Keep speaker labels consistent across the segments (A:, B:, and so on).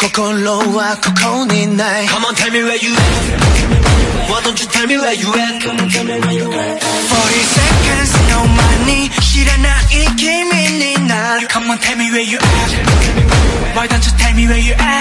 A: 心はここにない
B: Come on tell me where you at. Why don't you tell me where you at?
A: 40 seconds no money 知らない君になる
B: Come on tell me where you at. Why don't you tell me where you at?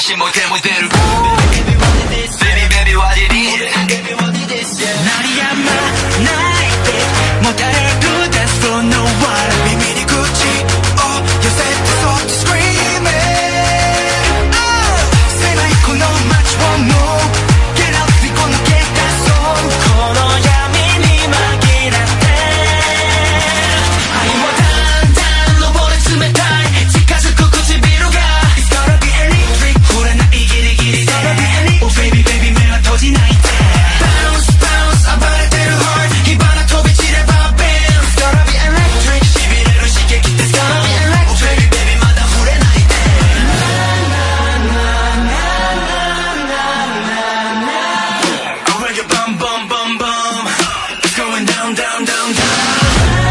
B: 足も出も
A: 出
C: る。down, down, down.